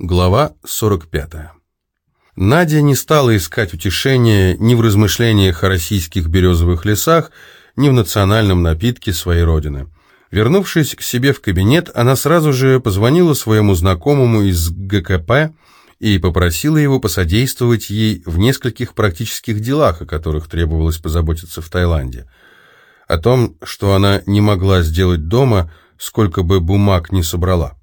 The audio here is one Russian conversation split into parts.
Глава 45. Надя не стала искать утешения ни в размышлениях о российских березовых лесах, ни в национальном напитке своей родины. Вернувшись к себе в кабинет, она сразу же позвонила своему знакомому из ГКП и попросила его посодействовать ей в нескольких практических делах, о которых требовалось позаботиться в Таиланде. О том, что она не могла сделать дома, сколько бы бумаг не собрала.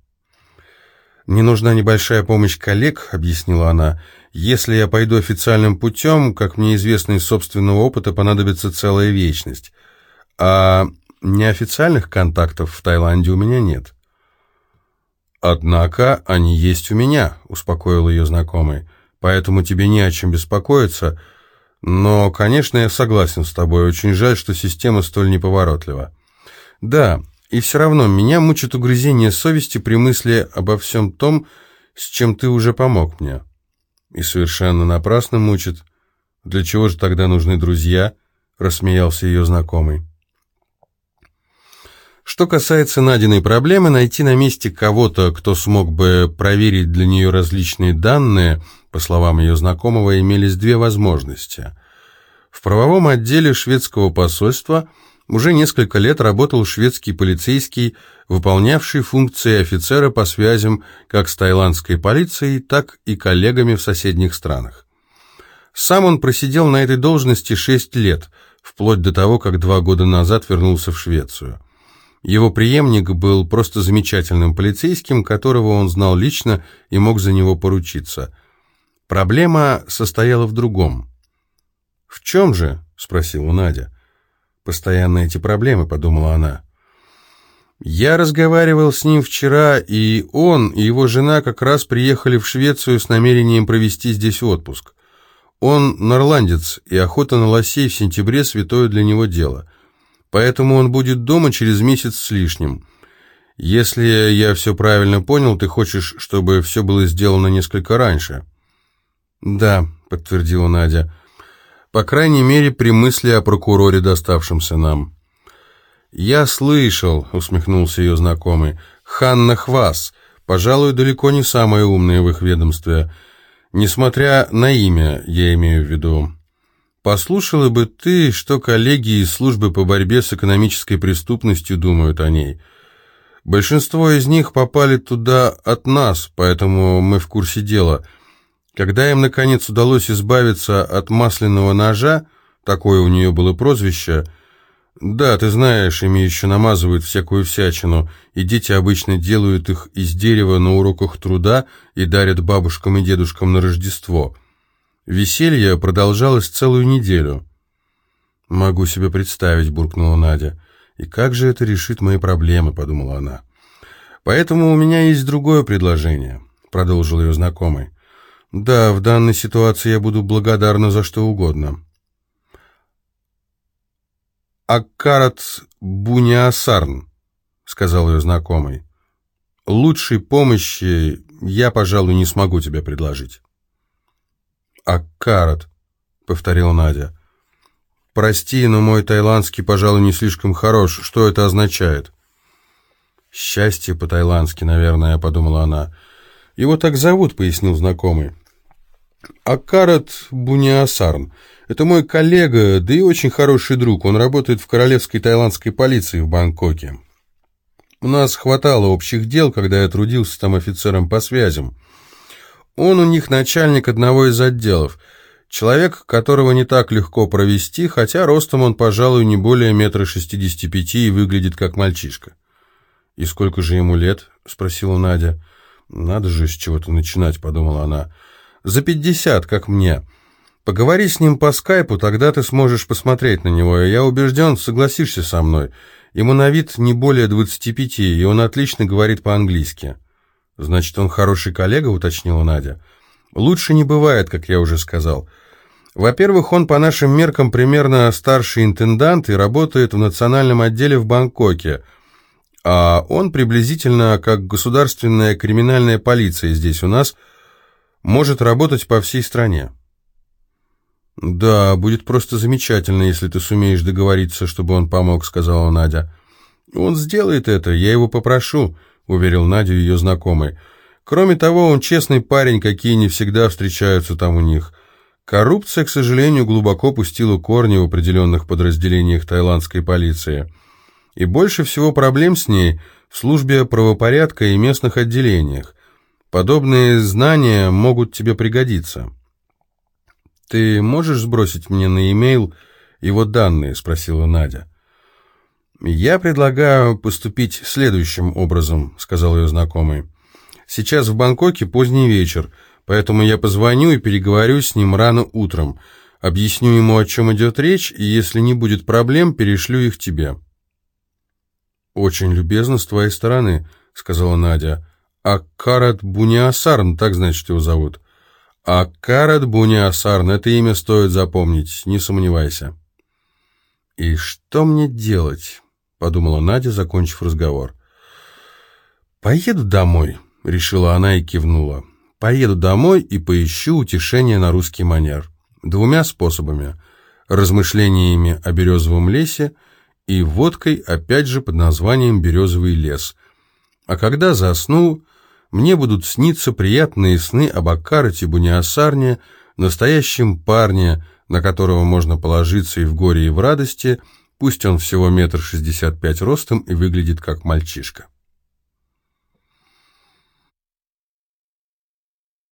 «Мне нужна небольшая помощь коллег», — объяснила она. «Если я пойду официальным путем, как мне известно из собственного опыта, понадобится целая вечность. А неофициальных контактов в Таиланде у меня нет». «Однако они есть у меня», — успокоил ее знакомый. «Поэтому тебе не о чем беспокоиться. Но, конечно, я согласен с тобой. Очень жаль, что система столь неповоротлива». «Да, и все равно меня мучит угрызение совести при мысли обо всем том, с чем ты уже помог мне. И совершенно напрасно мучит. Для чего же тогда нужны друзья? Рассмеялся ее знакомый. Что касается Надиной проблемы, найти на месте кого-то, кто смог бы проверить для нее различные данные, по словам ее знакомого, имелись две возможности. В правовом отделе шведского посольства – уже несколько лет работал шведский полицейский, выполнявший функции офицера по связям как с тайландской полицией, так и коллегами в соседних странах. Сам он просидел на этой должности шесть лет, вплоть до того, как два года назад вернулся в Швецию. Его преемник был просто замечательным полицейским, которого он знал лично и мог за него поручиться. Проблема состояла в другом. «В чем же?» — спросила Надя. Постоянно эти проблемы, подумала она. Я разговаривал с ним вчера, и он и его жена как раз приехали в Швецию с намерением провести здесь отпуск. Он норландец, и охота на лосей в сентябре святое для него дело. Поэтому он будет дома через месяц с лишним. Если я все правильно понял, ты хочешь, чтобы все было сделано несколько раньше? Да, подтвердила Надя по крайней мере, при мысли о прокуроре, доставшемся нам. «Я слышал», — усмехнулся ее знакомый, — «Ханна Хвас, пожалуй, далеко не самая умная в их ведомстве, несмотря на имя, я имею в виду. Послушала бы ты, что коллеги из службы по борьбе с экономической преступностью думают о ней. Большинство из них попали туда от нас, поэтому мы в курсе дела». Когда им, наконец, удалось избавиться от масляного ножа, такое у нее было прозвище, да, ты знаешь, ими еще намазывают всякую всячину, и дети обычно делают их из дерева на уроках труда и дарят бабушкам и дедушкам на Рождество. Веселье продолжалось целую неделю. «Могу себе представить», — буркнула Надя. «И как же это решит мои проблемы?» — подумала она. «Поэтому у меня есть другое предложение», — продолжил ее знакомый. Да, в данной ситуации я буду благодарна за что угодно. «Аккарат Буниасарн», — сказал ее знакомый. «Лучшей помощи я, пожалуй, не смогу тебе предложить». «Аккарат», — повторила Надя. «Прости, но мой тайландский, пожалуй, не слишком хорош. Что это означает?» «Счастье по-тайландски, наверное», — подумала она. «Его так зовут», — пояснил знакомый. Акарат Буниасарн. Это мой коллега, да и очень хороший друг. Он работает в королевской тайландской полиции в Бангкоке. У нас хватало общих дел, когда я трудился там офицером по связям. Он у них начальник одного из отделов. Человек, которого не так легко провести, хотя ростом он, пожалуй, не более метра шестидесяти пяти и выглядит как мальчишка. «И сколько же ему лет?» — спросила Надя. «Надо же с чего-то начинать», — подумала она. За пятьдесят, как мне. Поговори с ним по скайпу, тогда ты сможешь посмотреть на него, и я убежден, согласишься со мной. Ему на вид не более двадцати пяти, и он отлично говорит по-английски». «Значит, он хороший коллега?» — уточнила Надя. «Лучше не бывает, как я уже сказал. Во-первых, он по нашим меркам примерно старший интендант и работает в национальном отделе в Бангкоке, а он приблизительно как государственная криминальная полиция здесь у нас — может работать по всей стране. «Да, будет просто замечательно, если ты сумеешь договориться, чтобы он помог», — сказала Надя. «Он сделает это, я его попрошу», — уверил Надю ее знакомый. Кроме того, он честный парень, какие не всегда встречаются там у них. Коррупция, к сожалению, глубоко пустила корни в определенных подразделениях тайландской полиции. И больше всего проблем с ней в службе правопорядка и местных отделениях. Подобные знания могут тебе пригодиться. «Ты можешь сбросить мне на e-mail его данные?» – спросила Надя. «Я предлагаю поступить следующим образом», — сказал ее знакомый. «Сейчас в Бангкоке поздний вечер, поэтому я позвоню и переговорю с ним рано утром, объясню ему, о чем идет речь, и если не будет проблем, перешлю их тебе». «Очень любезно с твоей стороны», — сказала Надя. «А Карат Буниасарн, так значит его зовут?» «А Карат Буниасарн, это имя стоит запомнить, не сомневайся». «И что мне делать?» подумала Надя, закончив разговор. «Поеду домой», — решила она и кивнула. «Поеду домой и поищу утешение на русский манер. Двумя способами. Размышлениями о березовом лесе и водкой, опять же, под названием «Березовый лес». А когда засну, мне будут сниться приятные сны об Акарате Буниасарне, настоящем парне, на которого можно положиться и в горе, и в радости — Пусть он всего метр шестьдесят пять ростом и выглядит как мальчишка.